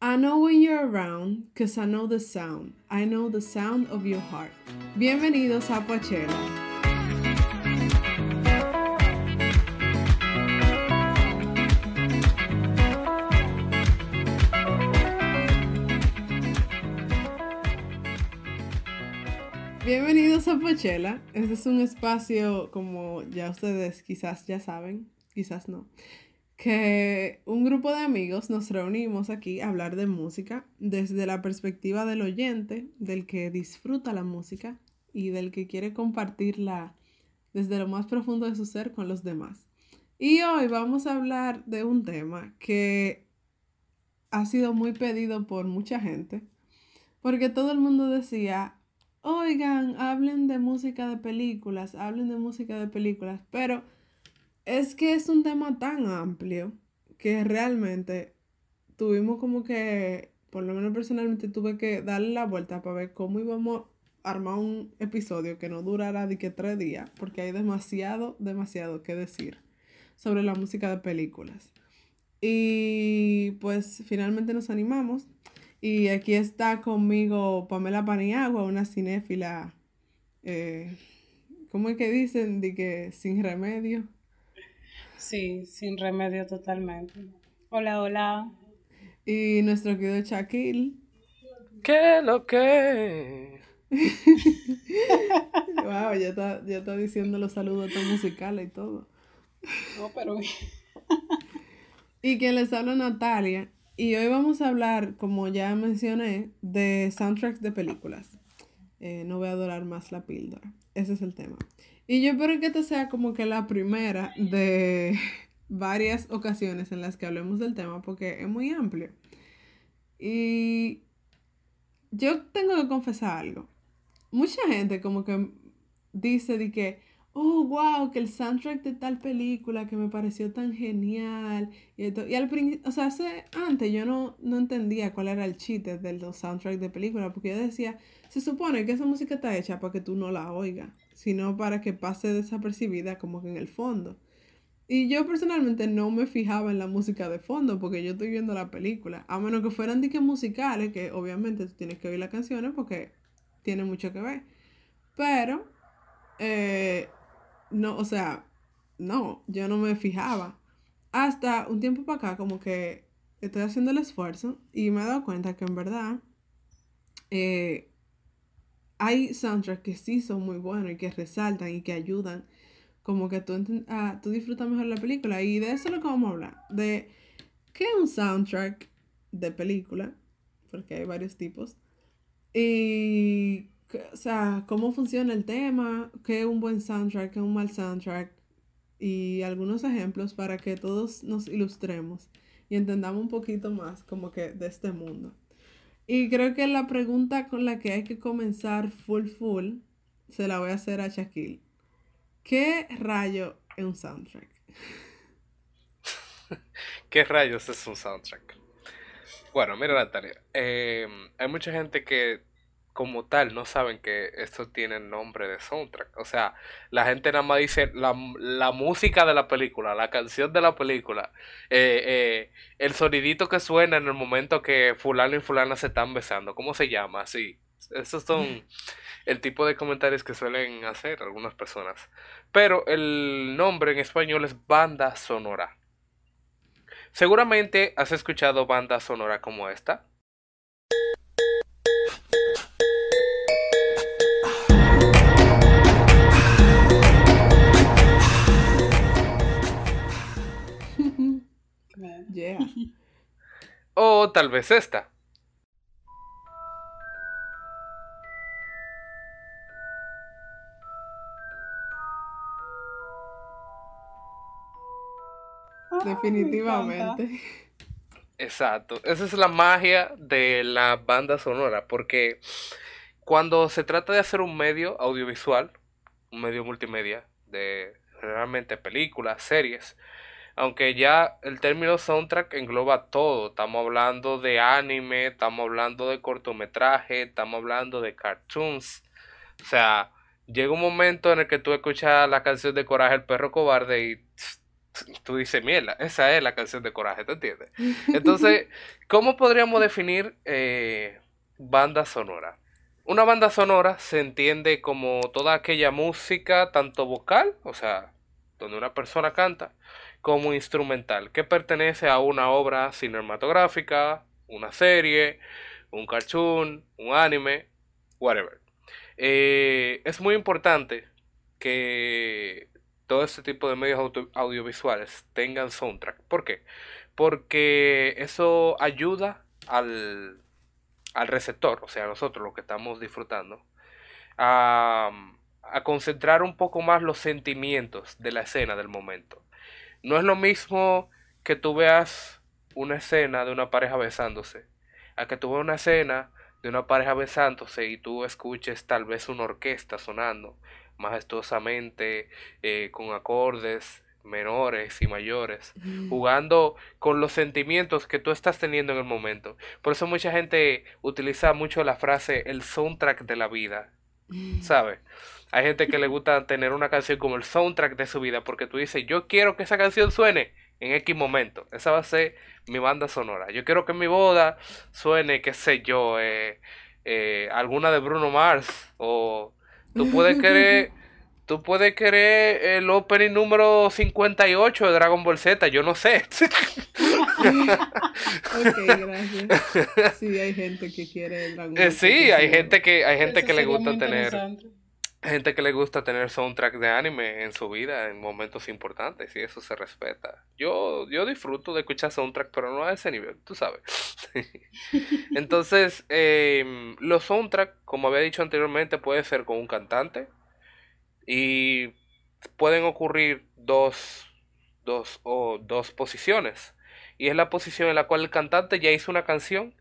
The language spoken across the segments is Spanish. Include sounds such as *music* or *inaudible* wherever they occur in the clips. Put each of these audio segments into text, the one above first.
I know when you're around, cause I know the sound. I know the sound of your heart. Bienvenidos a Poachella. Bienvenidos a Pochela. Este es un espacio, como ya ustedes quizás ya saben, quizás no, que un grupo de amigos nos reunimos aquí a hablar de música desde la perspectiva del oyente, del que disfruta la música y del que quiere compartirla desde lo más profundo de su ser con los demás. Y hoy vamos a hablar de un tema que ha sido muy pedido por mucha gente, porque todo el mundo decía, oigan, hablen de música de películas, hablen de música de películas, pero es que es un tema tan amplio que realmente tuvimos como que, por lo menos personalmente tuve que darle la vuelta para ver cómo íbamos a armar un episodio que no durara de que tres días, porque hay demasiado, demasiado que decir sobre la música de películas. Y pues finalmente nos animamos. Y aquí está conmigo Pamela Paniagua, una cinéfila, eh, ¿cómo es que dicen? De que sin remedio. Sí, sin remedio totalmente. Hola, hola. Y nuestro querido Shaquille. ¿Qué lo que? *laughs* wow, ya está, ya está diciendo los saludos musicales y todo. No, pero. y quien les habla Natalia. Y hoy vamos a hablar, como ya mencioné, de soundtracks de películas. Eh, no voy a adorar más la píldora. Ese es el tema. Y yo espero que esta sea como que la primera de *laughs* varias ocasiones en las que hablemos del tema porque es muy amplio. Y yo tengo que confesar algo. Mucha gente como que dice de que, oh, wow, que el soundtrack de tal película que me pareció tan genial. Y, y al principio, o sea, hace, antes yo no, no entendía cuál era el chiste del soundtrack de película porque yo decía, se supone que esa música está hecha para que tú no la oigas sino para que pase desapercibida como que en el fondo. Y yo personalmente no me fijaba en la música de fondo porque yo estoy viendo la película, a menos que fueran diques musicales, que obviamente tú tienes que oír las canciones porque tiene mucho que ver. Pero, eh, no, o sea, no, yo no me fijaba. Hasta un tiempo para acá, como que estoy haciendo el esfuerzo y me he dado cuenta que en verdad eh, hay soundtracks que sí son muy buenos y que resaltan y que ayudan como que tú, ah, tú disfrutas mejor la película. Y de eso es lo que vamos a hablar. De qué es un soundtrack de película, porque hay varios tipos. Y, o sea, cómo funciona el tema, qué es un buen soundtrack, qué es un mal soundtrack. Y algunos ejemplos para que todos nos ilustremos y entendamos un poquito más como que de este mundo. Y creo que la pregunta con la que hay que comenzar full full se la voy a hacer a Shaquille. ¿Qué rayo es un soundtrack? *laughs* ¿Qué rayos es un soundtrack? Bueno, mira Natalia, eh, hay mucha gente que como tal no saben que esto tiene nombre de soundtrack. O sea, la gente nada más dice la, música de la película, la canción de la película, eh, eh, el sonidito que suena en el momento que fulano y fulana se están besando. ¿Cómo se llama? Sí. Esos son el tipo de comentarios que suelen hacer algunas personas. Pero el nombre en español es banda sonora. Seguramente has escuchado banda sonora como esta. *laughs* O tal vez esta. Definitivamente. Exacto. Esa es la magia de la banda sonora. Porque cuando se trata de hacer un medio audiovisual, un medio multimedia, de realmente películas, series, aunque ya el término soundtrack engloba todo. Estamos hablando de anime, estamos hablando de cortometraje, estamos hablando de cartoons. O sea, llega un momento en el que tú escuchas la canción de Coraje el perro cobarde y *tsk* tú dices, mierda, esa es la canción de Coraje, ¿te entiendes? Entonces, *laughs* ¿cómo podríamos definir eh, banda sonora? Una banda sonora se entiende como toda aquella música, tanto vocal, o sea, donde una persona canta, como instrumental, que pertenece a una obra cinematográfica, una serie, un cartoon, un anime, whatever. Eh, es muy importante que todo este tipo de medios audiovisuales tengan soundtrack. ¿Por qué? Porque eso ayuda al, al receptor, o sea, a nosotros los que estamos disfrutando, a concentrar un poco más los sentimientos de la escena del momento. No es lo mismo que tú veas una escena de una pareja besándose, a que tú veas una escena de una pareja besándose y tú escuches tal vez una orquesta sonando majestuosamente, eh, con acordes menores y mayores, Mm. jugando con los sentimientos que tú estás teniendo en el momento. Por eso mucha gente utiliza mucho la frase el soundtrack de la vida, ¿sabes? Hay gente que le gusta tener una canción como el soundtrack de su vida porque tú dices, yo quiero que esa canción suene en X momento. Esa va a ser mi banda sonora. Yo quiero que en mi boda suene, qué sé yo, eh, eh, alguna de Bruno Mars o tú puedes querer... *laughs* Tú puedes querer el opening número 58 de Dragon Ball Z, yo no sé. Ok, gracias. *laughs* Sí, hay gente que quiere Dragon Eh, sí, hay gente que hay gente Eso que le gusta tener. Gente que le gusta tener soundtrack de anime en su vida en momentos importantes y eso se respeta. Yo yo disfruto de escuchar soundtrack, pero no a ese nivel, tú sabes. *laughs* Entonces, em, los soundtrack, como había dicho anteriormente, puede ser con un cantante y pueden ocurrir dos dos o dos posiciones. Y es la posición en la cual el cantante ya hizo una canción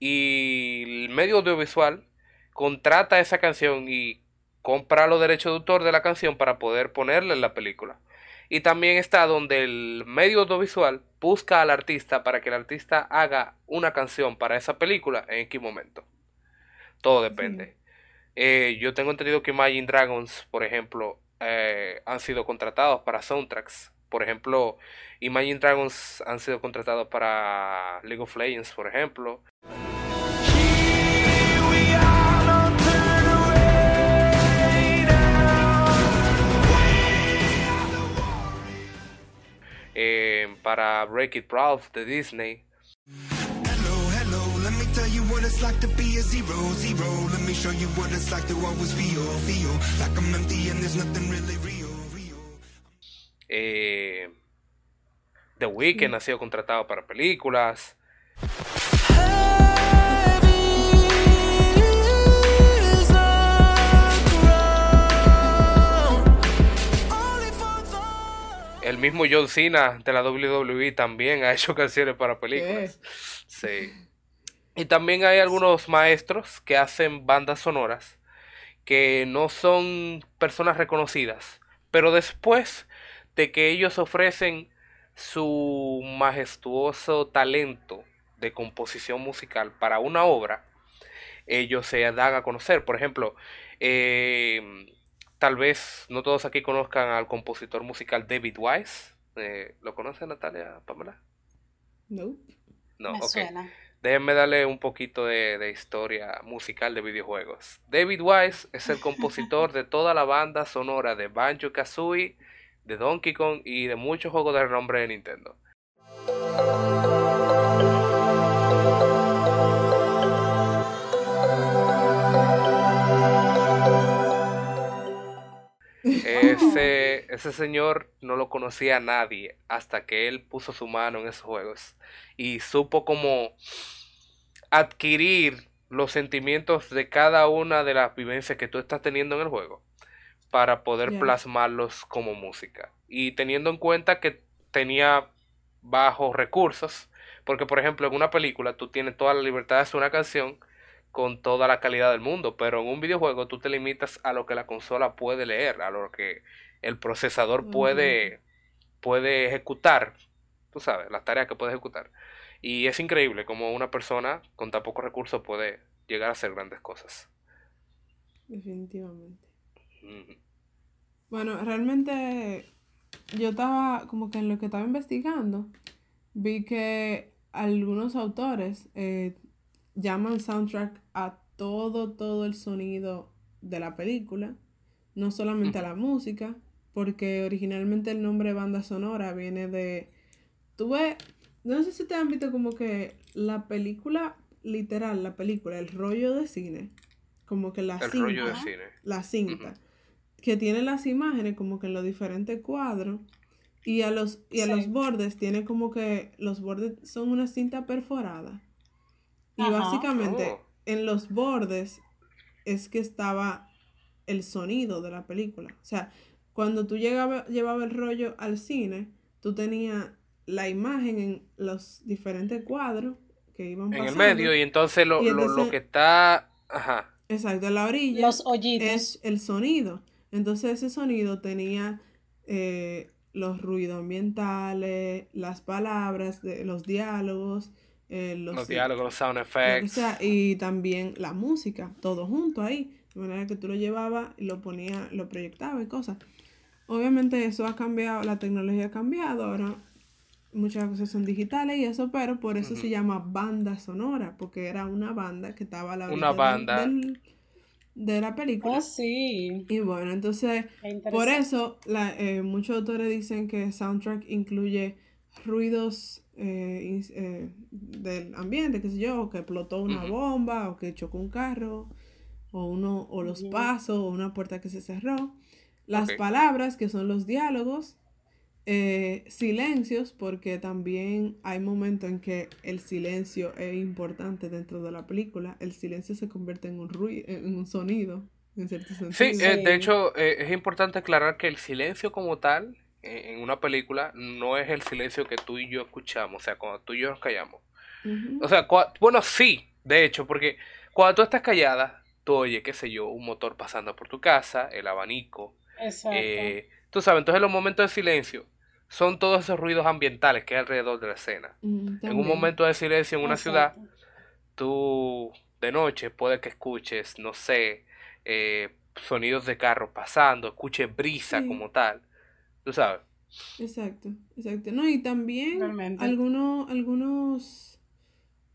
y el medio audiovisual contrata esa canción y compra los derechos de autor de la canción para poder ponerla en la película. Y también está donde el medio audiovisual busca al artista para que el artista haga una canción para esa película en X momento. Todo depende. Eh, yo tengo entendido que Imagine Dragons, por ejemplo, eh, han sido contratados para soundtracks. Por ejemplo, Imagine Dragons han sido contratados para League of Legends, por ejemplo. Empty and there's nothing really real, real. Eh, The Weeknd ha sido contratado para películas. Mismo John Cena de la WWE también ha hecho *laughs* canciones para películas. Sí. Y también hay algunos maestros que hacen bandas sonoras que no son personas reconocidas, pero después de que ellos ofrecen su majestuoso talento de composición musical para una obra, ellos se dan a conocer. Por ejemplo, eh, tal vez no todos aquí conozcan al compositor musical David Wise. Eh, ¿Lo conoce Natalia Pamela? No. No, Me ok. suena. Déjenme darle un poquito de, de historia musical de videojuegos. David Wise es el compositor *laughs* de toda la banda sonora de Banjo Kazooie, de Donkey Kong y de muchos juegos de renombre de Nintendo. Ese, ese señor no lo conocía a nadie hasta que él puso su mano en esos juegos y supo como adquirir los sentimientos de cada una de las vivencias que tú estás teniendo en el juego para poder plasmarlos como música. Y teniendo en cuenta que tenía bajos recursos, porque por ejemplo en una película tú tienes toda la libertad de hacer una canción con toda la calidad del mundo, pero en un videojuego tú te limitas a lo que la consola puede leer, a lo que el procesador puede, puede ejecutar, tú sabes, las tareas que puede ejecutar. Y es increíble como una persona con tan pocos recursos puede llegar a hacer grandes cosas. Definitivamente. Bueno, realmente yo estaba como que en lo que estaba investigando, vi que algunos autores eh, llaman soundtrack a todo, todo el sonido de la película, no solamente a la música, porque originalmente el nombre banda sonora viene de... Tuve, no sé si te han visto como que la película, literal, la película, el rollo de cine, como que la El cinta, rollo de cine. la cinta, que tiene las imágenes como que en los diferentes cuadros y a los, y a Sí. los bordes tiene como que los bordes son una cinta perforada. Y Ajá. básicamente Oh. En los bordes es que estaba el sonido de la película. O sea, cuando tú llegaba, llevaba el rollo al cine, tú tenías la imagen en los diferentes cuadros que iban En el pasando. medio, y entonces lo, Y lo- lo que está. Ajá. Exacto, en la orilla Los hoyitos. es el sonido. Entonces ese sonido tenía eh, los ruidos ambientales, las palabras, de, los diálogos, eh, los, Los diálogos, los sound effects. sea, y también la música, todo junto ahí. De manera que tú lo llevabas y lo ponías, lo proyectabas y cosas. Obviamente eso ha cambiado, la tecnología ha cambiado, ahora muchas cosas son digitales y eso, pero por eso se llama banda sonora, porque era una banda que estaba a la Una banda. del- de la película. Oh, sí. Y bueno, entonces, por eso la- eh, muchos autores dicen que soundtrack incluye ruidos eh, eh, del ambiente, qué sé yo, o que explotó una bomba, o que chocó un carro, o uno, o los pasos, o una puerta que se cerró. Las palabras, que son los diálogos, eh, silencios, porque también hay momentos en que el silencio es importante dentro de la película. El silencio se convierte en un ruido, en un sonido, en cierto sentido. Sí, eh, Sí. de hecho, eh, es importante aclarar que el silencio como tal en una película no es el silencio que tú y yo escuchamos, o sea, cuando tú y yo nos callamos. O sea, cua- bueno, sí, de hecho, porque cuando tú estás callada, tú oyes, qué sé yo, un motor pasando por tu casa, el abanico, Exacto. eh, tú sabes, entonces los momentos de silencio son todos esos ruidos ambientales que hay alrededor de la escena. Mm, En un momento de silencio en una ciudad, tú de noche puede que escuches, no sé, eh, sonidos de carro pasando, escuches brisa Sí. como tal, tú sabes. Exacto, exacto. No, y también Realmente. algunos, algunos,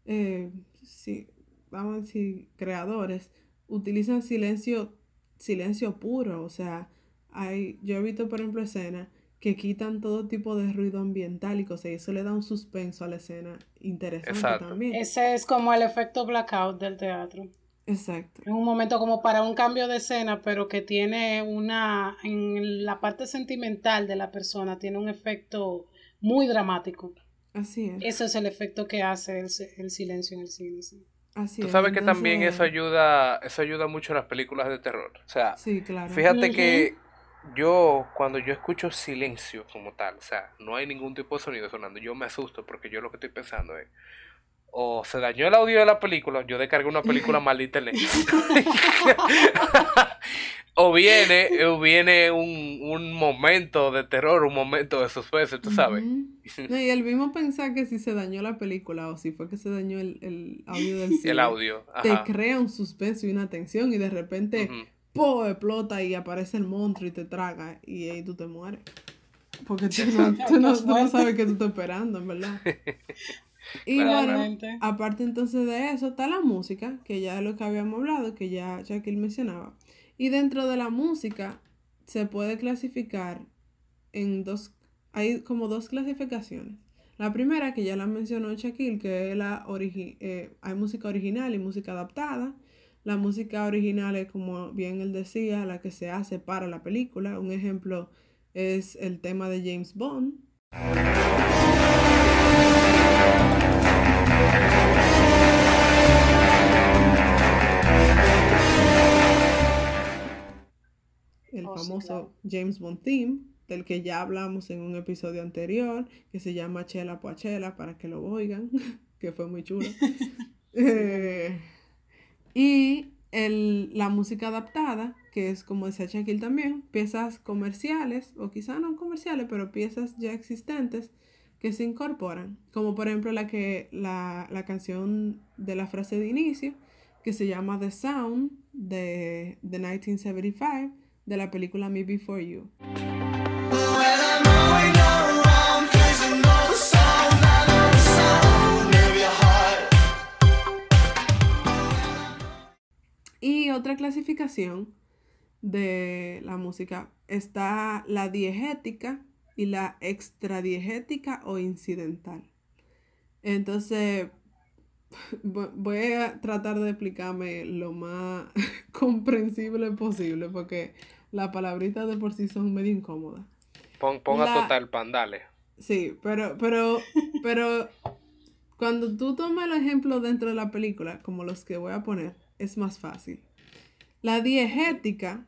eh, sí, vamos a decir, creadores utilizan silencio, silencio puro. O sea, hay, yo he visto, por ejemplo, escenas que quitan todo tipo de ruido ambiental y cosas, y eso le da un suspenso a la escena interesante Exacto. también. Ese es como el efecto blackout del teatro. Exacto. Es un momento como para un cambio de escena, pero que tiene una, en la parte sentimental de la persona, tiene un efecto muy dramático. Así es. Ese es el efecto que hace el, si- el silencio en el cine. sí. Así Tú es. sabes que también eso ayuda, eso ayuda mucho a las películas de terror. O sea, Sí, claro. fíjate que yo cuando yo escucho silencio como tal, o sea, no hay ningún tipo de sonido sonando, yo me asusto porque yo lo que estoy pensando es o se dañó el audio de la película, yo descargué una película mal de internet. o viene, o viene un, un momento de terror, un momento de suspense, tú sabes. *laughs* No, y el mismo pensar que si se dañó la película o si fue que se dañó el, el audio del *laughs* cine, El audio. te crea un suspenso y una tensión y de repente. ¡po! explota y aparece el monstruo y te traga y ahí tú te mueres. Porque *laughs* tú no, tú no- tú no sabes qué tú estás esperando, en verdad. Y bueno, aparte entonces de eso está la música, que ya es lo que habíamos hablado, que ya Shaquille mencionaba. Y dentro de la música se puede clasificar en dos, hay como dos clasificaciones. La primera, que ya la mencionó Shaquille, que es la origi- eh, hay música original y música adaptada. La música original es, como bien él decía, la que se hace para la película. Un ejemplo es el tema de James Bond. Sí, famoso claro. James Bond theme, del que ya hablamos en un episodio anterior, que se llama Chela Poachela, para que lo oigan, *laughs* que fue muy chulo. *laughs* Eh, y el, la música adaptada, que es como decía Shaquille también, piezas comerciales, o quizá no comerciales, pero piezas ya existentes que se incorporan, como por ejemplo la, que, la, la canción de la frase de inicio, que se llama The Sound de, de 1975, de la película Me Before You. Y otra clasificación de la música está la diegética y la extradiegética o incidental. Entonces, *laughs* voy a tratar de explicarme lo más *laughs* comprensible posible porque las palabritas de por sí son medio incómodas. Pon, ponga La- total pan, dale. Sí, pero, pero, *laughs* pero cuando tú tomas el ejemplo dentro de la película, como los que voy a poner, es más fácil. La diegética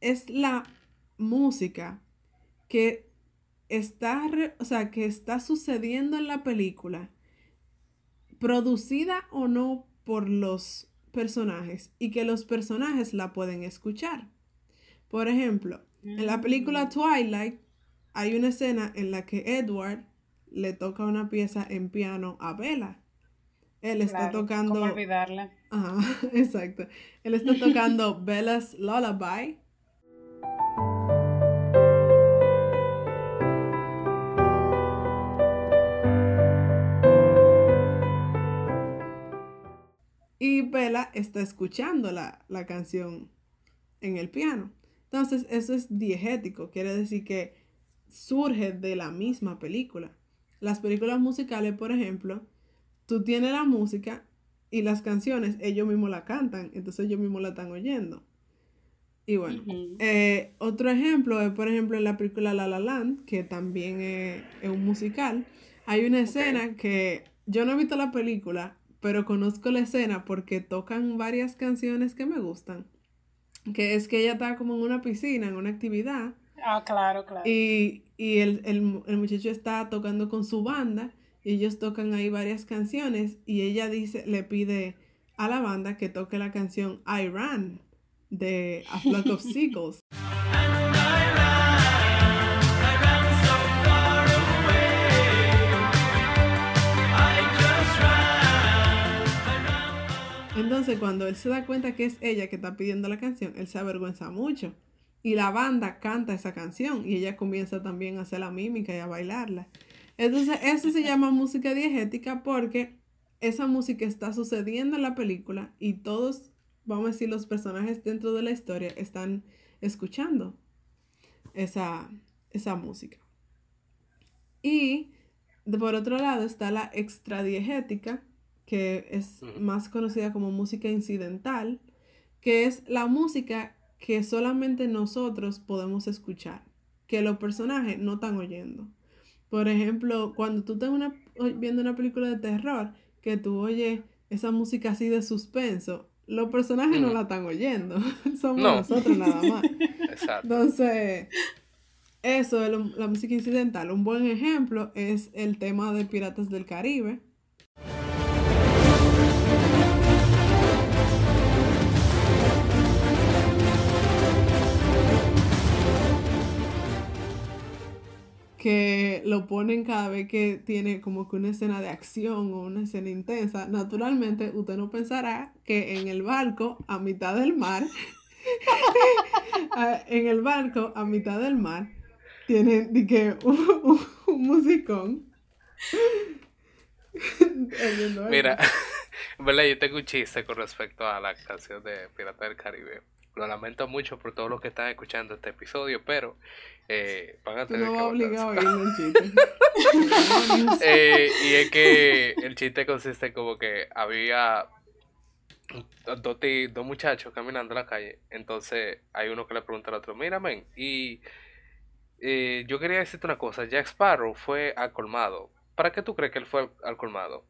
es la música que está, re- o sea, que está sucediendo en la película, producida o no por los personajes, y que los personajes la pueden escuchar. Por ejemplo, en la película Twilight hay una escena en la que Edward le toca una pieza en piano a Bella. Él está Claro, tocando. ¿Cómo olvidarla? Ajá, *laughs* exacto. Él está tocando *laughs* Bella's Lullaby. Y Bella está escuchando la, la canción en el piano. Entonces, eso es diegético, quiere decir que surge de la misma película. Las películas musicales, por ejemplo, tú tienes la música y las canciones, ellos mismos la cantan, entonces ellos mismos la están oyendo. Y bueno, eh, otro ejemplo es, por ejemplo, en la película La La Land, que también es, es un musical. Hay una escena que yo no he visto la película, pero conozco la escena porque tocan varias canciones que me gustan. Que es que ella está como en una piscina, en una actividad, Ah, claro, claro. y, y el, el el muchacho está tocando con su banda y ellos tocan ahí varias canciones y ella dice, le pide a la banda que toque la canción I Ran de A Flock of *laughs* Seagulls. Entonces cuando él se da cuenta que es ella que está pidiendo la canción, él se avergüenza mucho. Y la banda canta esa canción y ella comienza también a hacer la mímica y a bailarla. Entonces eso se llama música diegética porque esa música está sucediendo en la película y todos, vamos a decir, los personajes dentro de la historia están escuchando esa, esa música. Y por otro lado está la extradiegética, que es más conocida como música incidental, que es la música que solamente nosotros podemos escuchar, que los personajes no están oyendo. Por ejemplo, cuando tú estás una- viendo una película de terror, que tú oyes esa música así de suspenso, los personajes no la están oyendo, *laughs* somos No. nosotros nada más. Exacto. Entonces, eso es la música incidental. Un buen ejemplo es el tema de Piratas del Caribe. Que lo ponen cada vez que tiene como que una escena de acción o una escena intensa. Naturalmente, usted no pensará que en el barco, a mitad del mar, *laughs* en el barco, a mitad del mar, tienen di que, un, *laughs* un- un musicón. *laughs* Mira, verdad yo tengo un chiste con respecto a la canción de Pirata del Caribe. Lo lamento mucho por todos los que están escuchando este episodio, pero eh, van a tener no que a un chiste. *laughs* Eh, y es que el chiste consiste como que había dos, dos muchachos caminando en la calle. Entonces hay uno que le pregunta al otro, mira, men, y eh, yo quería decirte una cosa, Jack Sparrow fue al colmado. ¿Para qué tú crees que él fue al colmado?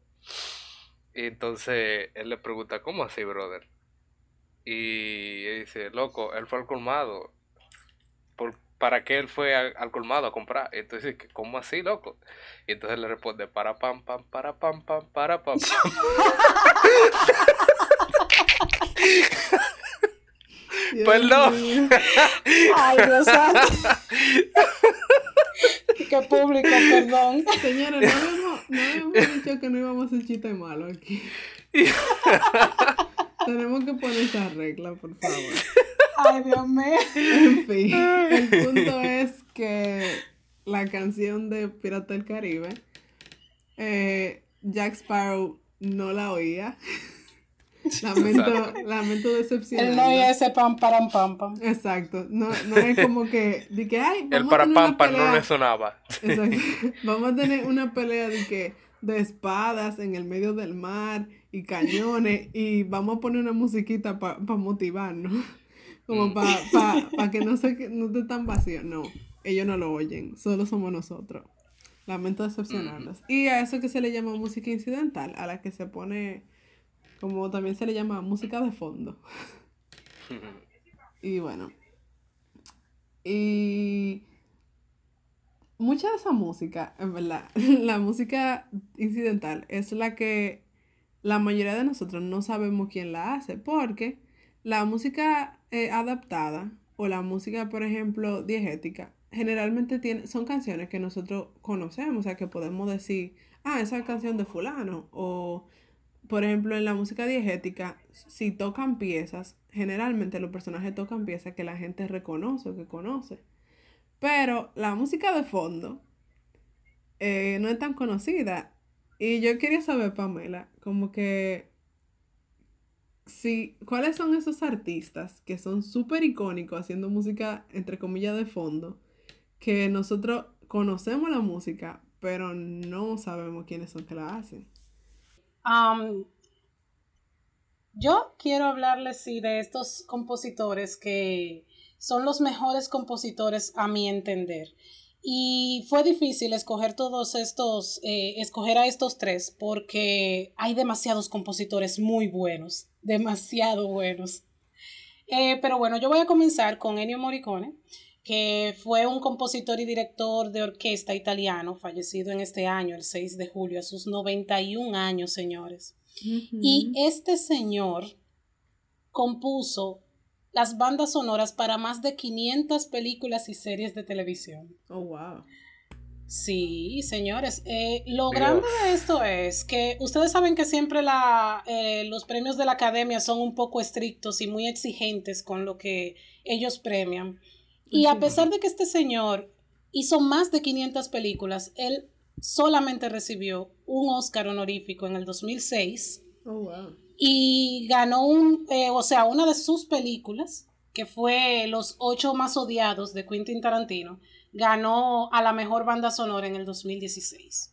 Y entonces él le pregunta, ¿cómo así, brother? Y dice, loco, él fue al colmado. ¿Por, ¿Para qué él fue al, al colmado a comprar? Y entonces, dice, ¿cómo así, loco? Y entonces le responde, para pam, pam, para pam, pam, para pam, pam. *laughs* Dios Perdón. Ay, Dios santo. *laughs* Qué público, perdón. Señores, no habíamos, no habíamos dicho que no íbamos a hacer chiste malo aquí. *laughs* Tenemos que poner esa regla, por favor. *laughs* Ay, Dios mío. En fin, el punto es que la canción de Pirata del Caribe, eh, Jack Sparrow no la oía. *laughs* Lamento, lamento decepcionar. no y ese pam, param, pam, pam. Exacto. No, no es como que, de que ay, El vamos a tener una parapampa no le sonaba. Exacto. *laughs* Vamos a tener una pelea de que de espadas en el medio del mar y cañones *laughs* y vamos a poner una musiquita para motivarnos. *laughs* Como Mm. para que no se no esté tan vacío. No, ellos no lo oyen, solo somos nosotros. Lamento decepcionarlos. Y a eso que se le llama música incidental, a la que se pone, como también se le llama música de fondo. *laughs* Y bueno. Y mucha de esa música, en verdad, *laughs* la música incidental es la que la mayoría de nosotros no sabemos quién la hace, porque la música eh, adaptada o la música, por ejemplo, diegética, generalmente tiene, son canciones que nosotros conocemos, o sea, que podemos decir, ah, esa es canción de fulano, o por ejemplo, en la música diegética, si tocan piezas, generalmente los personajes tocan piezas que la gente reconoce o que conoce. Pero la música de fondo eh, no es tan conocida. Y yo quería saber, Pamela, como que si, ¿cuáles son esos artistas que son súper icónicos haciendo música, entre comillas, de fondo, que nosotros conocemos la música, pero no sabemos quiénes son que la hacen? Am, yo quiero hablarles sí, de estos compositores que son los mejores compositores a mi entender. Y fue difícil escoger todos estos, eh, escoger a estos tres, porque hay demasiados compositores muy buenos, demasiado buenos. Eh, pero bueno, yo voy a comenzar con Ennio Morricone, que fue un compositor y director de orquesta italiano, fallecido en este año, el 6 de julio, a sus 91 años, señores. Y este señor compuso las bandas sonoras para más de 500 películas y series de televisión. Oh, wow. Sí, señores. Eh, lo Dios. grande de esto es que ustedes saben que siempre la, eh, los premios de la academia son un poco estrictos y muy exigentes con lo que ellos premian. Y a pesar de que este señor hizo más de 500 películas, él solamente recibió un Oscar honorífico en el 2006 Oh, wow. y ganó un, eh, o sea, una de sus películas, que fue Los ocho más odiados de Quentin Tarantino, ganó a la mejor banda sonora en el 2016.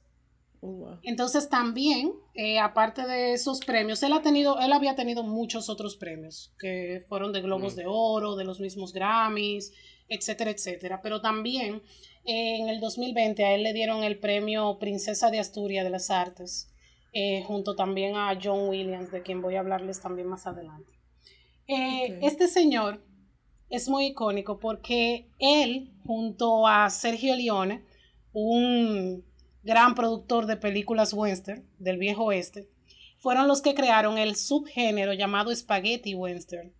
Oh, wow. Entonces también, eh, aparte de esos premios, él ha tenido, él había tenido muchos otros premios, que fueron de Globos Mm. de Oro, de los mismos Grammys, etcétera, etcétera. Pero también eh, en el 2020 a él le dieron el premio Princesa de Asturias de las Artes, eh, junto también a John Williams, de quien voy a hablarles también más adelante. Eh. Este señor es muy icónico porque él, junto a Sergio Leone, un gran productor de películas western del viejo oeste, fueron los que crearon el subgénero llamado spaghetti western,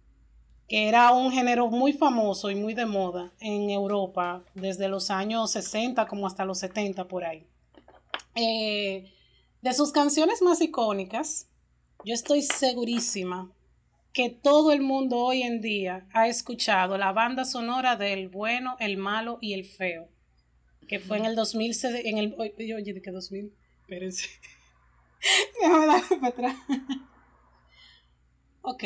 que era un género muy famoso y muy de moda en Europa desde los años 60 como hasta los 70 por ahí. Eh, de sus canciones más icónicas, yo estoy segurísima que todo el mundo hoy en día ha escuchado la banda sonora del bueno, el malo y el feo, que fue en el 2000, en el, oye, ¿de qué 2000? Espérense. *laughs* Déjame darme para atrás. ok.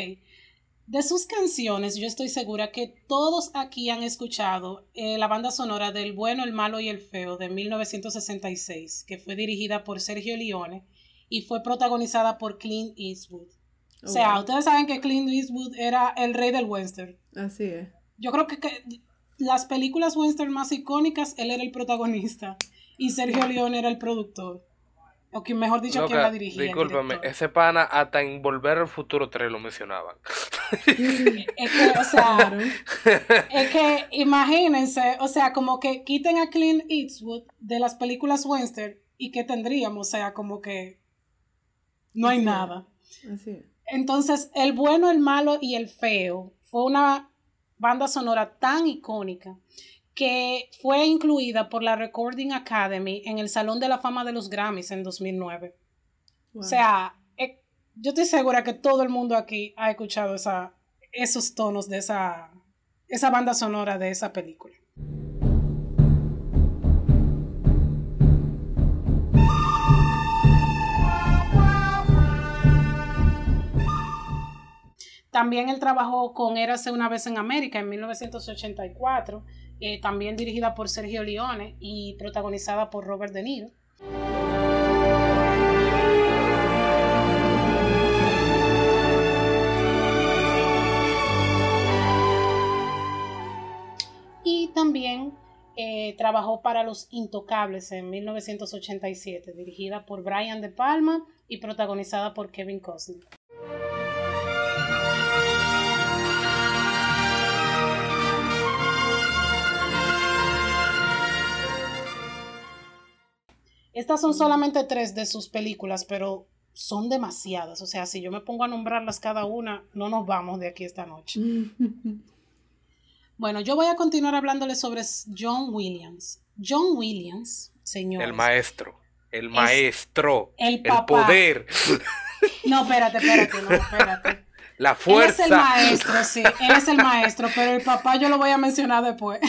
De sus canciones, yo estoy segura que todos aquí han escuchado eh, la banda sonora del bueno, el malo y el feo de 1966, que fue dirigida por Sergio Leone y fue protagonizada por Clint Eastwood. Oh, O sea, wow. ustedes saben que Clint Eastwood era el rey del western. Así es. Yo creo que, que las películas western más icónicas, él era el protagonista y Sergio Leone era el productor. O que mejor dicho, quien Loca, la dirigía. discúlpame, ese pana hasta en Volver al Futuro 3 lo mencionaban. Es que, o sea, es que imagínense, o sea, como que quiten a Clint Eastwood de las películas western y que tendríamos, o sea, como que no hay nada. Así. Entonces, el bueno, el malo y el feo fue una banda sonora tan icónica que fue incluida por la Recording Academy en el Salón de la Fama de los Grammys en 2009. Wow. O sea, eh, yo estoy segura que todo el mundo aquí ha escuchado esa, esos tonos de esa, esa banda sonora de esa película. También él trabajó con Érase una vez en América en 1984, eh, también dirigida por Sergio Leone y protagonizada por Robert De Niro. Y también eh, trabajó para Los Intocables en 1987, dirigida por Brian De Palma y protagonizada por Kevin Costner. Estas son solamente tres de sus películas, pero son demasiadas. O sea, si yo me pongo a nombrarlas cada una, no nos vamos de aquí esta noche. *laughs* Bueno, yo voy a continuar hablándoles sobre John Williams. John Williams, señor. El maestro. El maestro. el El, papá. poder. *laughs* No, espérate, espérate, no, espérate. *laughs* La Él es fuerza. el maestro, sí, él es el maestro, pero el papá yo lo voy a mencionar después.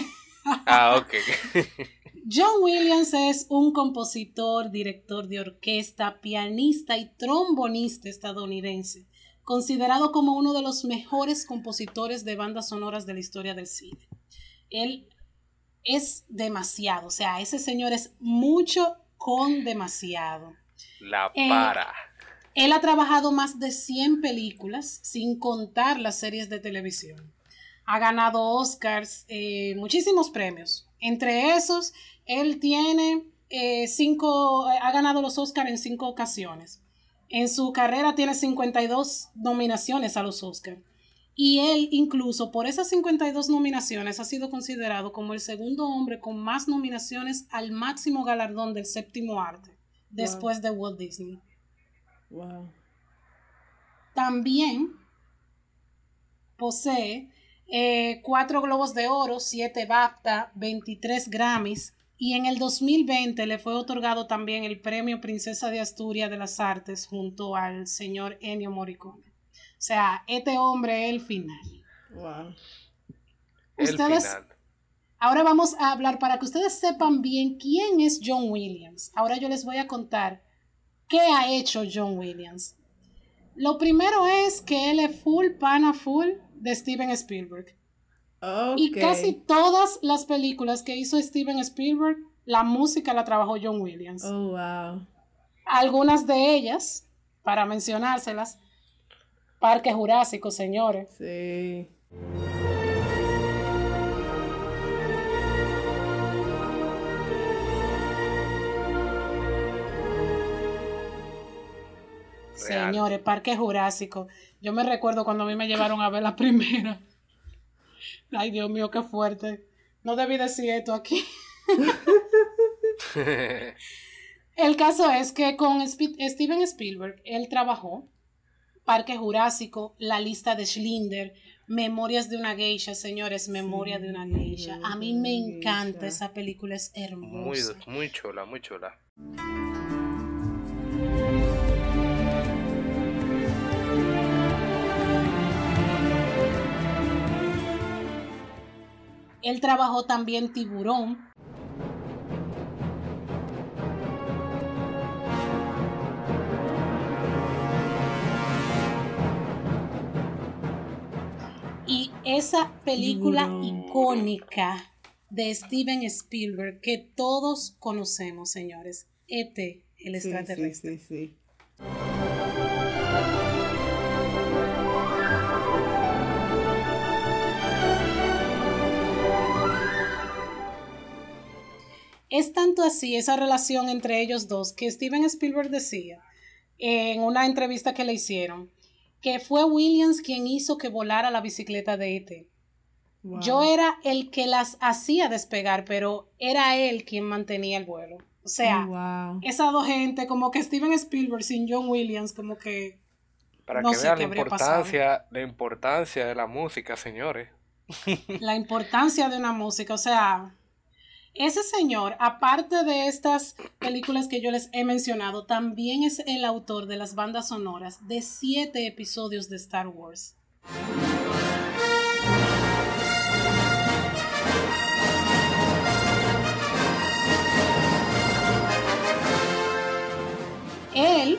Ah, ok. John Williams es un compositor, director de orquesta, pianista y trombonista estadounidense, considerado como uno de los mejores compositores de bandas sonoras de la historia del cine. Él es demasiado, o sea, ese señor es mucho con demasiado. La Eh, para. Él ha trabajado más de 100 películas, sin contar las series de televisión. Ha ganado Oscars, eh, muchísimos premios. Entre esos, él tiene eh, cinco, ha ganado los Oscars en cinco ocasiones. En su carrera tiene 52 nominaciones a los Oscars. Y él, incluso por esas 52 nominaciones, ha sido considerado como el segundo hombre con más nominaciones al máximo galardón del séptimo arte, después de Walt Disney. Wow. También posee eh, cuatro Globos de Oro, siete BAFTA, 23 Grammys y en el 2020 le fue otorgado también el premio Princesa de Asturias de las Artes junto al señor Ennio Morricone. O sea, este hombre es el final. Wow. El ustedes- final. Ahora vamos a hablar para que ustedes sepan bien quién es John Williams. Ahora yo les voy a contar qué ha hecho John Williams. Lo primero es que él es full pana full de Steven Spielberg. Y casi todas las películas que hizo Steven Spielberg, la música la trabajó John Williams. Oh, wow. Algunas de ellas, para mencionárselas, Parque Jurásico, señores. Sí. Real. Señores, Parque Jurásico. Yo me recuerdo cuando a mí me llevaron a ver la primera. Ay, Dios mío, qué fuerte. No debí decir esto aquí. *laughs* El caso es que con Steven Spielberg, él trabajó Parque Jurásico, La lista de Schlinder, Memorias de una geisha, señores, Memoria de una geisha. A mí me encanta geisha. esa película, es muy, hermosa. muy chula, muy chula. Él trabajó también Tiburón. Y esa película Tiburón. icónica de Steven Spielberg que todos conocemos, señores. E.T., el extraterrestre. Sí, sí, sí. Es tanto así esa relación entre ellos dos que Steven Spielberg decía en una entrevista que le hicieron que fue Williams quien hizo que volara la bicicleta de E.T. Wow. Yo era el que las hacía despegar, pero era él quien mantenía el vuelo. O sea, Oh, wow. esas dos gente, como que Steven Spielberg sin John Williams, como que Para No que sé vean qué la habría importancia, la importancia de la música, señores. la importancia de una música, o sea, ese señor, aparte de estas películas que yo les he mencionado, también es el autor de las bandas sonoras de siete episodios de Star Wars. Él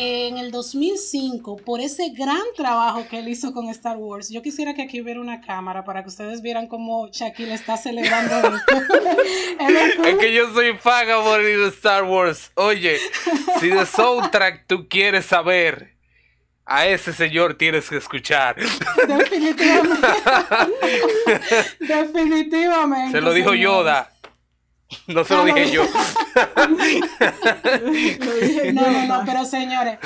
en el 2005 por ese gran trabajo que él hizo con Star Wars. Yo quisiera que aquí hubiera una cámara para que ustedes vieran cómo Shaquille está celebrando esto. *laughs* *laughs* es que yo soy fan de Star Wars. Oye, si de soundtrack tú quieres saber, a ese señor tienes que escuchar. Definitivamente. *laughs* Definitivamente. Se lo dijo Yoda. *laughs* No se lo *laughs* dije yo. no, no, no, pero señores,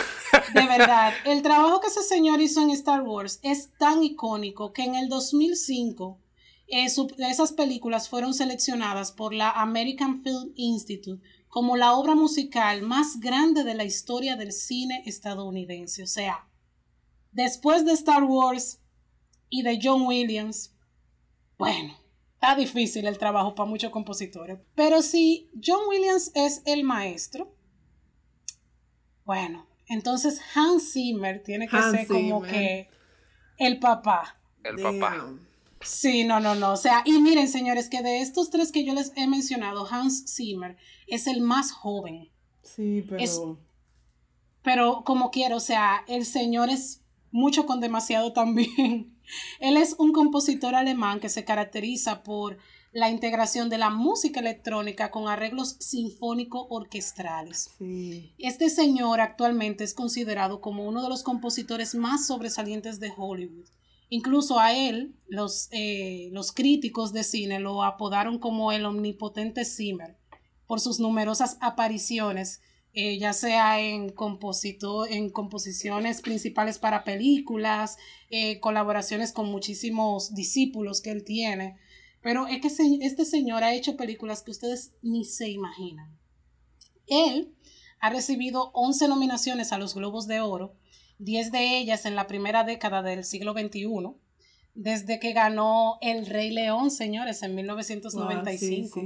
de verdad, el trabajo que ese señor hizo en Star Wars es tan icónico que en el 2005 eh, esas películas fueron seleccionadas por la American Film Institute como la obra musical más grande de la historia del cine estadounidense. O sea, después de Star Wars y de John Williams, bueno, Está difícil el trabajo para muchos compositores. Pero si John Williams es el maestro, bueno, entonces Hans Zimmer tiene que ser como que el papá. El papá. Sí, no, no, no. O sea, y miren, señores, que de estos tres que yo les he mencionado, Hans Zimmer es el más joven. Sí, pero. pero como quiero, o sea, el señor es mucho con demasiado también. Él es un compositor alemán que se caracteriza por la integración de la música electrónica con arreglos sinfónico-orquestrales. Este señor actualmente es considerado como uno de los compositores más sobresalientes de Hollywood. Incluso a él, los, eh, los críticos de cine lo apodaron como el omnipotente Zimmer por sus numerosas apariciones eh, ya sea en, en composiciones principales para películas, eh, colaboraciones con muchísimos discípulos que él tiene. Pero es que este señor ha hecho películas que ustedes ni se imaginan. Él ha recibido 11 nominaciones a los Globos de Oro, 10 de ellas en la primera década del siglo XXI, desde que ganó El Rey León, señores, en 1995.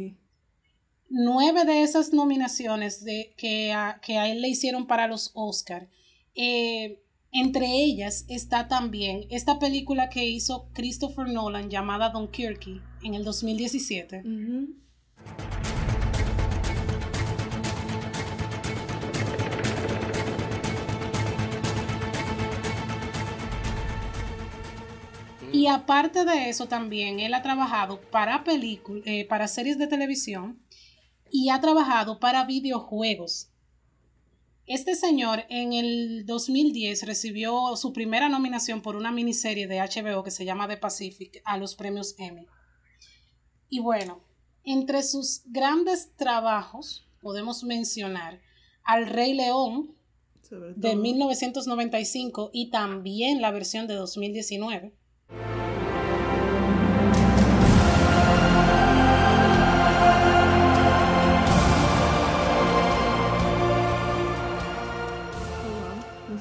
Nueve de esas nominaciones de, que, a, que a él le hicieron para los Oscar, eh, entre ellas está también esta película que hizo Christopher Nolan llamada Dunkirk en el 2017. Y aparte de eso también él ha trabajado para películas, eh, para series de televisión y ha trabajado para videojuegos. Este señor en el 2010 recibió su primera nominación por una miniserie de HBO que se llama The Pacific a los premios Emmy. Y bueno, entre sus grandes trabajos podemos mencionar Al Rey León de 1995 y también la versión de 2019.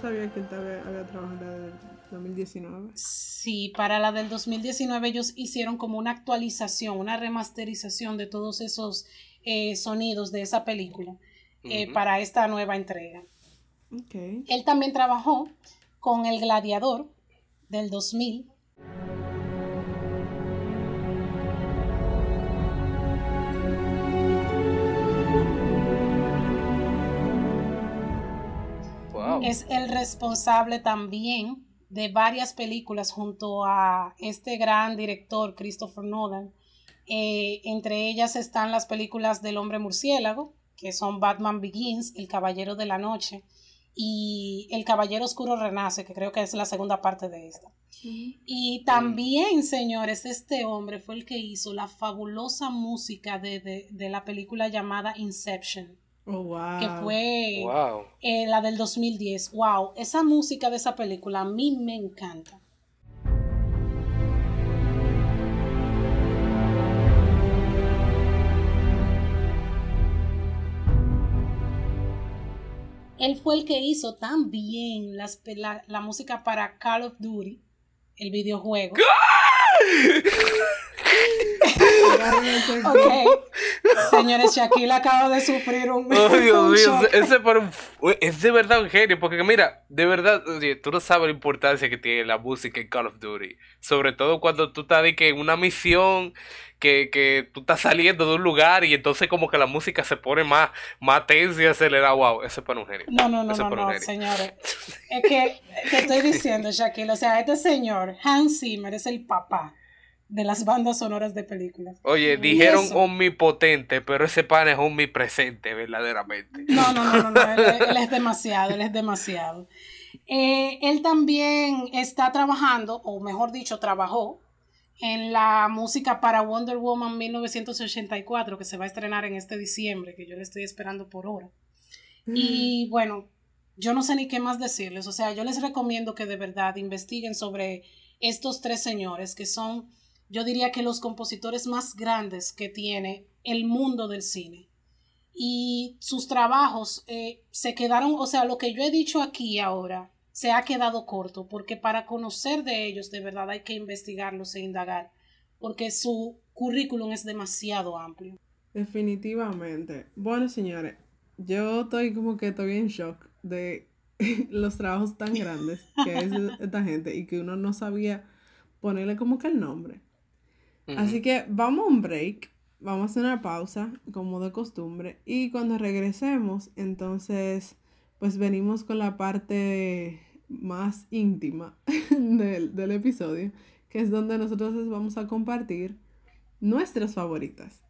Sabía que había trabajado en la del 2019. Sí, para la del 2019 ellos hicieron como una actualización, una remasterización de todos esos eh, sonidos de esa película eh, para esta nueva entrega. Okay. Él también trabajó con El Gladiador del 2000 Es el responsable también de varias películas junto a este gran director Christopher Nolan. Eh, entre ellas están las películas del hombre murciélago, que son Batman Begins, El Caballero de la Noche y El Caballero Oscuro Renace, que creo que es la segunda parte de esta. Y también, señores, este hombre fue el que hizo la fabulosa música de la película llamada Inception. Oh, que fue eh, la del 2010. Wow, esa música de esa película a mí me encanta. Él fue el que hizo también las, la, la música para Call of Duty, el videojuego. Cheque. Ok. *laughs* Señores, Shaquille acaba de sufrir un. Oh, *laughs* Dios mío, ese- para un- es de verdad un genio, porque mira, de verdad, oye, tú no sabes la importancia que tiene la música en Call of Duty, sobre todo cuando tú estás de que en una misión, que, que tú estás saliendo de un lugar y entonces como que la música se pone más, más tensa y acelerada, wow, ese es para un genio. No, no, no, Ese no, para un no, genio. señores. *laughs* Es que te estoy diciendo, Shaquille, o sea, este señor, Hans Zimmer, es el papá de las bandas sonoras de películas. Oye, Y dijeron eso- omnipotente, pero ese pan es omnipresente, verdaderamente. No, no, no, no, no, él, él es *laughs* demasiado, él es demasiado. Eh, él también está trabajando, o mejor dicho, trabajó en la música para Wonder Woman 1984, que se va a estrenar en este diciembre, que yo le estoy esperando por hora. Y bueno, yo no sé ni qué más decirles, o sea, yo les recomiendo que de verdad investiguen sobre estos tres señores, que son, yo diría que los compositores más grandes que tiene el mundo del cine y sus trabajos eh, se quedaron, o sea, lo que yo he dicho aquí ahora se ha quedado corto, porque para conocer de ellos de verdad hay que investigarlos e indagar, porque su currículum es demasiado amplio. Definitivamente. Bueno, señores, yo estoy como que estoy en shock de *laughs* los trabajos tan grandes que es *laughs* esta gente y que uno no sabía ponerle como que el nombre. Así que vamos a un break, vamos a hacer una pausa como de costumbre y cuando regresemos, entonces, pues venimos con la parte más íntima *laughs* del, del episodio, que es donde nosotros les vamos a compartir nuestras favoritas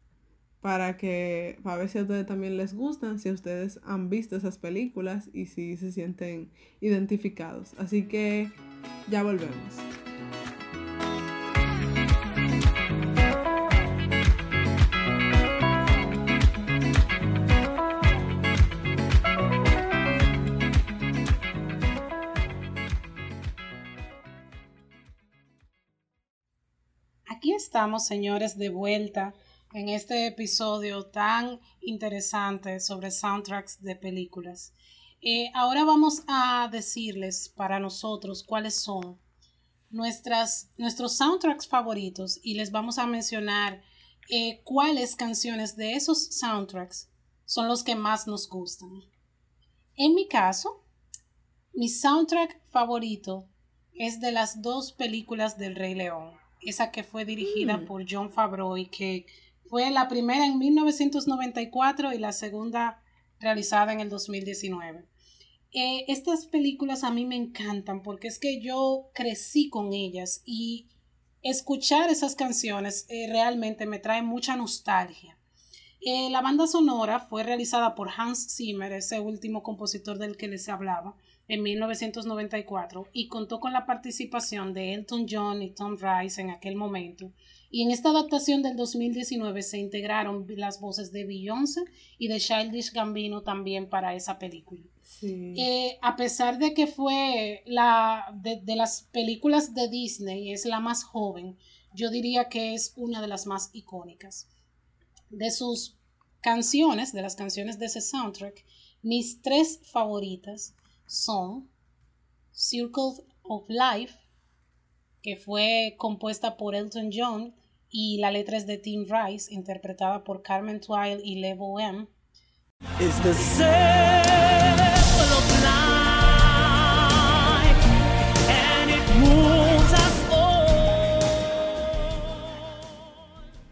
para que para ver si a ustedes también les gustan, si ustedes han visto esas películas y si se sienten identificados. Así que ya volvemos. Estamos, señores, de vuelta en este episodio tan interesante sobre soundtracks de películas. Eh, ahora vamos a decirles para nosotros cuáles son nuestras, nuestros soundtracks favoritos y les vamos a mencionar eh, cuáles canciones de esos soundtracks son los que más nos gustan. En mi caso, mi soundtrack favorito es de las dos películas del Rey León. Esa que fue dirigida Mm. por John Favreau y que fue la primera en 1994 y la segunda realizada en el 2019. Eh, estas películas a mí me encantan porque es que yo crecí con ellas y escuchar esas canciones eh, realmente me trae mucha nostalgia. Eh, la banda sonora fue realizada por Hans Zimmer, ese último compositor del que les hablaba, en 1994 y contó con la participación de Elton John y Tom Rice en aquel momento. Y en esta adaptación del 2019 se integraron las voces de Beyoncé y de Childish Gambino también para esa película. Sí. Eh, a pesar de que fue la de, de las películas de Disney, es la más joven, yo diría que es una de las más icónicas. De sus canciones, de las canciones de ese soundtrack, mis tres favoritas son Circle of Life, que fue compuesta por Elton John y la letra es de Tim Rice, interpretada por Carmen Twile y Levo M. It's the circle of life, and it moves us all.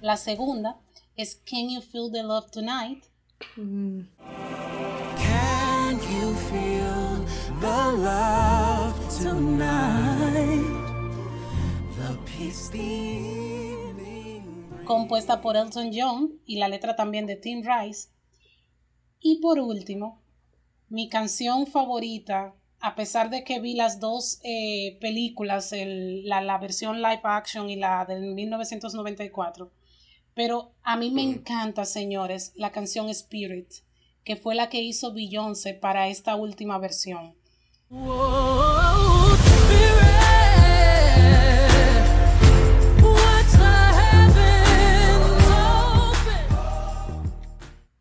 La segunda es Can You Feel the Love Tonight, Mm. The love tonight? The peace compuesta por Elton John y la letra también de Tim Rice. Y por último, mi canción favorita, a pesar de que vi las dos eh, películas, el- la, la versión live action y la del 1994, pero a mí me encanta, señores, la canción Spirit, que fue la que hizo Beyoncé para esta última versión.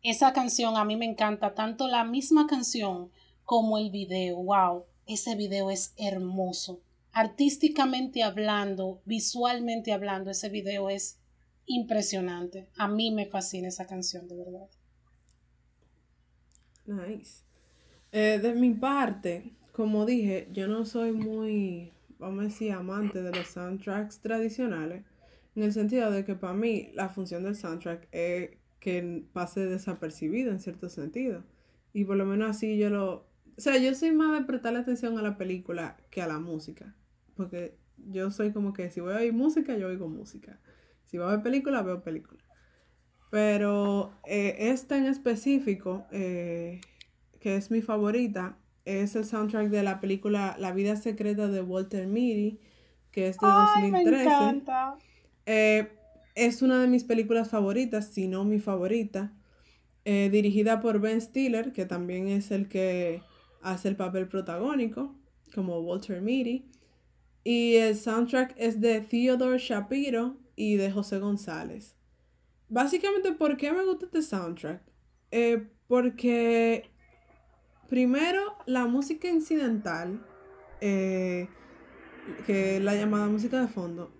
Esa canción a mí me encanta, tanto la misma canción como el video. Wow, ese video es hermoso. Artísticamente hablando, visualmente hablando, ese video es impresionante. A mí me fascina esa canción, de verdad. Nice. Eh, de mi parte, como dije, yo no soy muy, vamos a decir, amante de los soundtracks tradicionales, en el sentido de que para mí la función del soundtrack es que pase desapercibido en cierto sentido. Y por lo menos así yo lo... O sea, yo soy más de prestarle atención a la película que a la música. Porque yo soy como que si voy a oír música, yo oigo música. Si voy a ver película, veo película. Pero eh, esta en específico, eh, que es mi favorita, es el soundtrack de la película La vida secreta de Walter Mitty, que es de Ay, me 2013. encanta. Eh, es una de mis películas favoritas, si no mi favorita. eh, dirigida por Ben Stiller, que también es el que hace el papel protagónico, como Walter Mitty. Y el soundtrack es de Theodore Shapiro y de José González. Básicamente, ¿por qué me gusta este soundtrack? Eh, porque, primero, la música incidental, eh, que es la llamada música de fondo,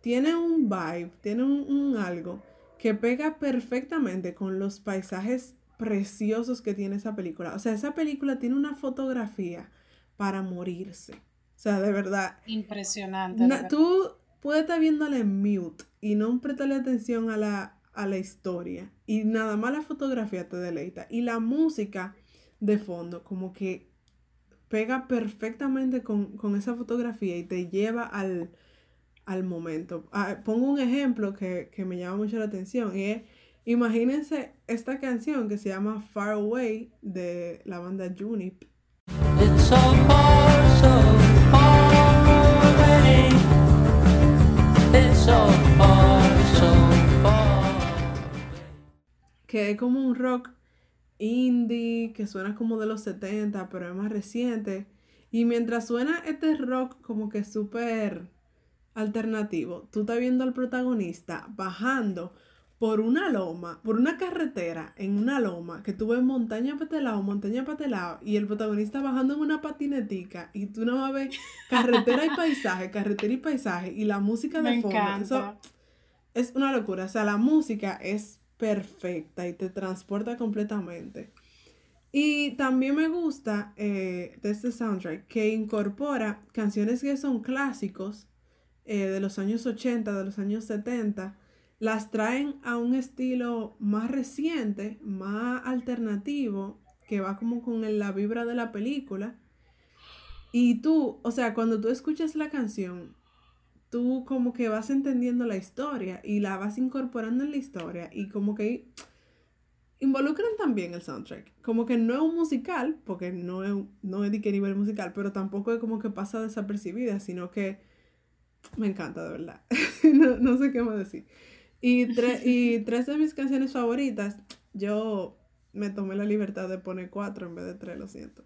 tiene un vibe, tiene un, un algo que pega perfectamente con los paisajes preciosos que tiene esa película. O sea, esa película tiene una fotografía para morirse. O sea, de verdad, Impresionante. de verdad. tú puedes estar viéndole en mute y no prestarle atención a la, a la historia. Y nada más la fotografía te deleita. Y la música de fondo, como que pega perfectamente con, con esa fotografía y te lleva al, al momento. Ah, pongo un ejemplo que, que me llama mucho la atención y es, imagínense esta canción que se llama Far Away de la banda Junip. It's so far, so far away. It's so far, so far. que es como un rock indie, que suena como de los 70, pero es más reciente. Y mientras suena este rock como que súper alternativo, tú estás viendo al protagonista bajando por una loma, por una carretera en una loma, que tú ves montaña para este montaña para este y el protagonista bajando en una patinetica, y tú no vas a ver carretera y paisaje, carretera y paisaje, y la música de Me fondo. encanta. Eso, es una locura. O sea, la música es perfecta y te transporta completamente. Y también me gusta eh, de este soundtrack que incorpora canciones que son clásicos eh, de los años 80, de los años 70, las traen a un estilo más reciente, más alternativo, que va como con la vibra de la película. Y tú, o sea, cuando tú escuchas la canción, tú como que vas entendiendo la historia y la vas incorporando en la historia y como que involucran también el soundtrack. Como que no es un musical, porque no es, no es de qué nivel musical, pero tampoco es como que pasa desapercibida, sino que me encanta, de verdad. *laughs* no, no sé qué más decir. Y, y tres de mis canciones favoritas, yo me tomé la libertad de poner cuatro en vez de tres, lo siento.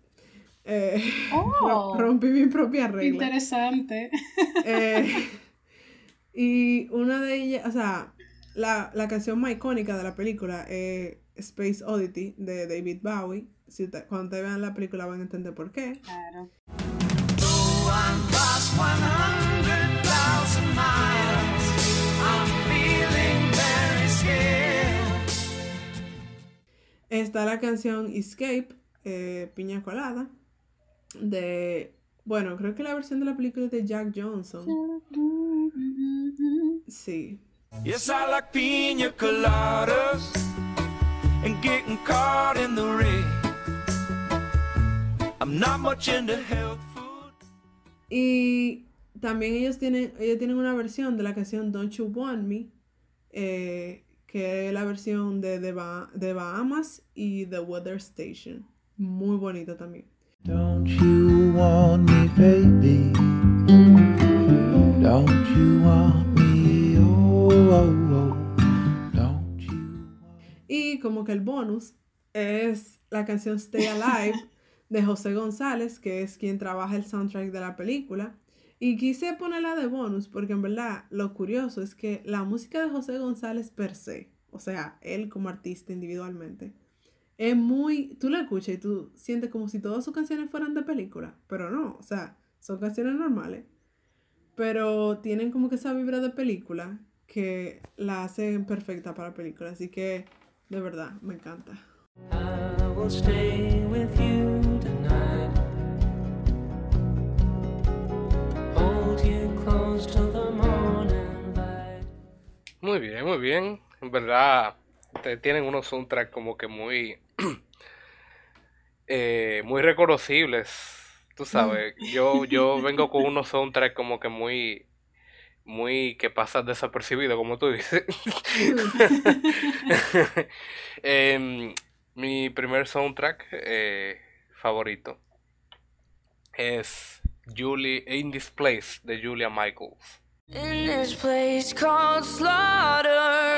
Eh, *laughs* Oh. rompí mi propia regla. Interesante. Eh, *laughs* y una de ellas, o sea, la, la canción más icónica de la película es Space Oddity de David Bowie. Si te- cuando te vean la película van a entender por qué. Claro. I'm past 100,000 miles. I'm feeling very scared. Está la canción Escape, eh, Piña Colada, de, bueno, creo que la versión de la película es de Jack Johnson. Sí. Yes, I like pina coladas and getting caught in the rain. I'm not much into health food. Y también ellos tienen, ellos tienen una versión de la canción Don't You Want Me, eh, que es la versión de, de, Ba- de Bahamas y The Weather Station. Muy bonito también. Don't you want me, baby? Don't you want me? Oh, oh, oh. Don't you want Y como que el bonus es la canción Stay Alive *laughs* de José González, que es quien trabaja el soundtrack de la película. Y quise ponerla de bonus porque en verdad lo curioso es que la música de José González per se, o sea, él como artista individualmente, es muy, tú la escuchas y tú sientes como si todas sus canciones fueran de película, pero no, o sea, son canciones normales, pero tienen como que esa vibra de película que la hacen perfecta para la película. Así que, de verdad, me encanta. I will stay with you tonight. Hold you close till the morning light. Muy bien, muy bien. En verdad, te tienen unos soundtracks como que muy, *clears throat* eh, muy reconocibles. Tú sabes, yo, yo *laughs* vengo con unos soundtracks como que muy, muy que pasan desapercibido, como tú dices. *laughs* Em, mi primer soundtrack eh, favorito es Julie In This Place de Julia Michaels. In this place called slaughter.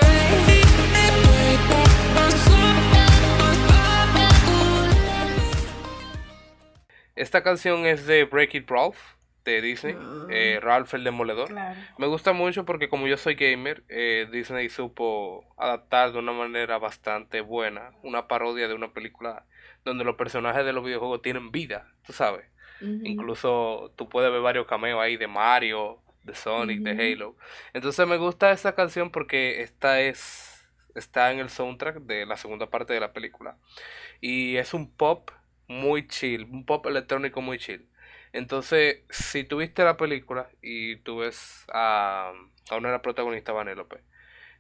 Esta canción es de Break It Ralph de Disney, Ah. eh, Ralph el Demoledor. Claro. Me gusta mucho porque como yo soy gamer, eh, Disney supo adaptar de una manera bastante buena una parodia de una película donde los personajes de los videojuegos tienen vida, tú sabes. Incluso tú puedes ver varios cameos ahí de Mario, de Sonic, de. Halo. Entonces me gusta esta canción porque esta es está en el soundtrack de la segunda parte de la película. Y es un pop muy chill, un pop electrónico muy chill. Entonces, si tú viste la película y tú ves a, a una de las protagonistas, Vanellope,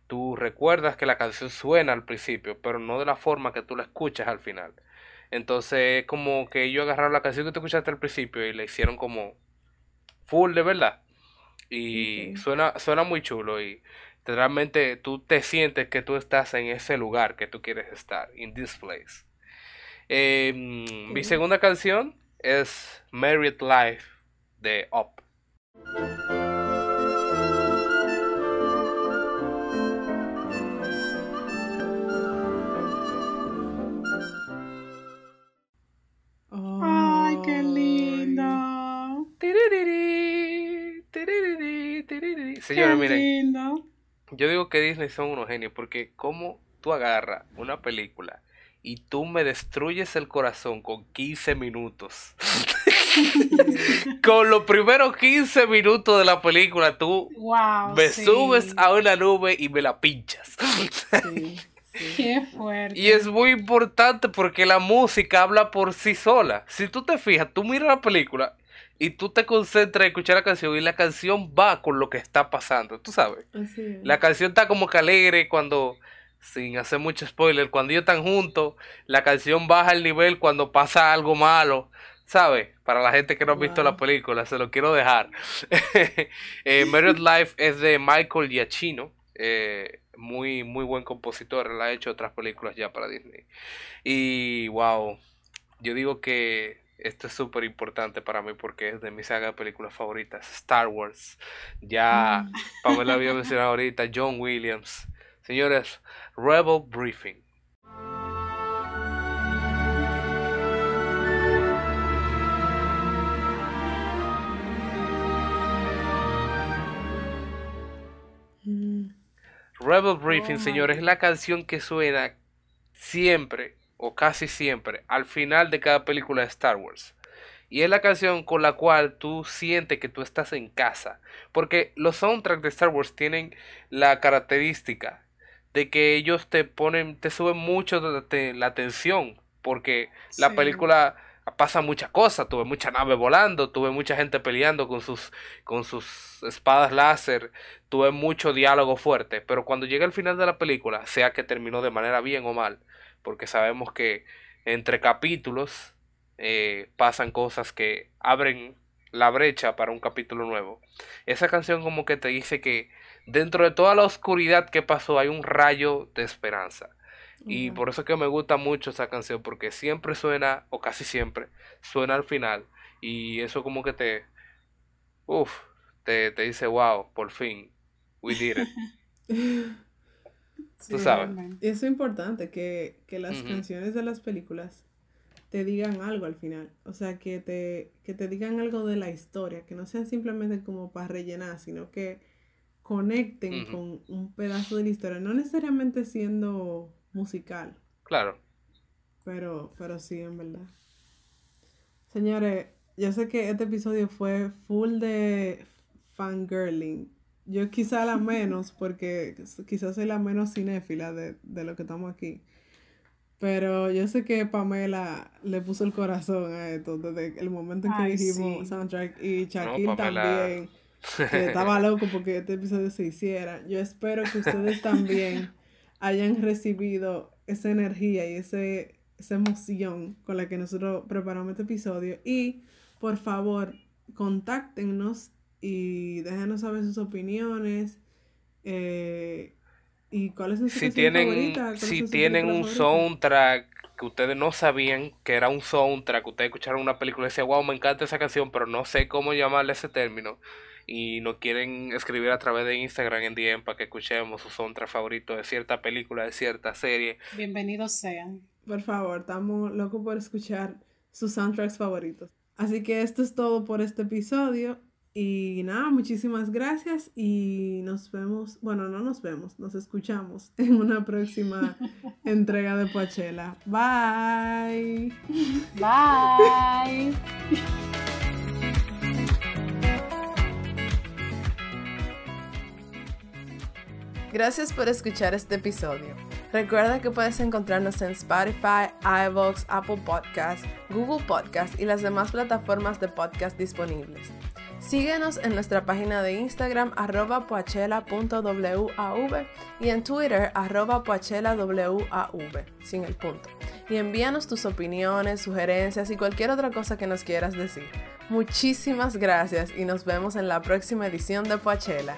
tú recuerdas que la canción suena al principio, pero no de la forma que tú la escuchas al final. Entonces, es como que ellos agarraron la canción que tú escuchaste al principio y la hicieron como full de verdad. Y suena, suena muy chulo y realmente tú te sientes que tú estás en ese lugar que tú quieres estar, in this place. Eh, mm, mi segunda canción es Married Life de Up. Ay, qué lindo. Señores, miren, lindo. yo digo que Disney son unos genios porque como tú agarras una película y tú me destruyes el corazón con 15 minutos. *laughs* con los primeros 15 minutos de la película tú Wow. me sí. subes a una nube y me la pinchas. Sí, sí. *laughs* Qué fuerte. Y es muy importante porque la música habla por sí sola. Si tú te fijas, tú miras la película y tú te concentras en escuchar la canción y la canción va con lo que está pasando, tú sabes. La canción está como que alegre cuando, sin hacer mucho spoiler, cuando ellos están juntos, la canción baja el nivel cuando pasa algo malo, ¿sabes? Para la gente que no ha visto la película, se lo quiero dejar. *laughs* eh, Married Life es de Michael Giacchino, eh, muy, muy buen compositor, él ha hecho otras películas ya para Disney. Y wow, yo digo que esto es súper importante para mí porque es de mi saga de películas favoritas, Star Wars. Ya Pamela había *laughs* mencionado ahorita, John Williams. Señores, Rebel Briefing. Rebel Briefing, Oh señores, es la canción que suena siempre o casi siempre al final de cada película de Star Wars. Y es la canción con la cual tú sientes que tú estás en casa. Porque los soundtracks de Star Wars tienen la característica de que ellos te ponen, te suben mucho la tensión. Porque la película pasa muchas cosas. Tuve mucha nave volando, tuve mucha gente peleando con sus, con sus espadas láser, tuve mucho diálogo fuerte. Pero cuando llega el final de la película, sea que terminó de manera bien o mal, porque sabemos que entre capítulos eh, pasan cosas que abren la brecha para un capítulo nuevo. Esa canción como que te dice que dentro de toda la oscuridad que pasó hay un rayo de esperanza. Y por eso es que me gusta mucho esa canción, porque siempre suena, o casi siempre, suena al final. Y eso como que te, uff, te, te dice, wow, por fin, we did it. *laughs* Sí. Tú sabes. Eso es importante, que, que las canciones de las películas te digan algo al final. O sea, que te, que te digan algo de la historia, que no sean simplemente como para rellenar, sino que conecten con un pedazo de la historia. No necesariamente siendo musical, Claro. pero, pero sí, en verdad. Señores, yo sé que este episodio fue full de fangirling, Yo quizá la *laughs* menos, porque quizás soy la menos cinéfila de, de lo que estamos aquí. Pero yo sé que Pamela le puso el corazón a esto desde el momento en que Ay, dijimos sí. soundtrack y Shaquille Pamela. también, que *laughs* estaba loco porque este episodio se hiciera. Yo espero que ustedes *laughs* también hayan recibido esa energía y ese, esa emoción con la que nosotros preparamos este episodio. Y por favor, contáctenos y déjenos saber sus opiniones. eh, y cuáles son sus Si tienen, favoritas, cuáles si tienen un soundtrack que ustedes no sabían que era un soundtrack, ustedes escucharon una película y decían, wow, me encanta esa canción, pero no sé cómo llamarle ese término. Y nos quieren escribir a través de Instagram en DM para que escuchemos su soundtrack favorito de cierta película, de cierta serie. Bienvenidos sean. Por favor, estamos locos por escuchar sus soundtracks favoritos. Así que esto es todo por este episodio. Y nada, muchísimas gracias y nos vemos, bueno, no nos vemos, nos escuchamos *laughs* en una próxima *laughs* entrega de Poachella. Bye. Bye. *laughs* Gracias por escuchar este episodio. Recuerda que puedes encontrarnos en Spotify, iVoox, Apple Podcasts, Google Podcasts y las demás plataformas de podcast disponibles. Síguenos en nuestra página de Instagram arroba poachella.wav y en Twitter arroba poachellawav sin el punto. Y envíanos tus opiniones, sugerencias y cualquier otra cosa que nos quieras decir. Muchísimas gracias y nos vemos en la próxima edición de Poachella.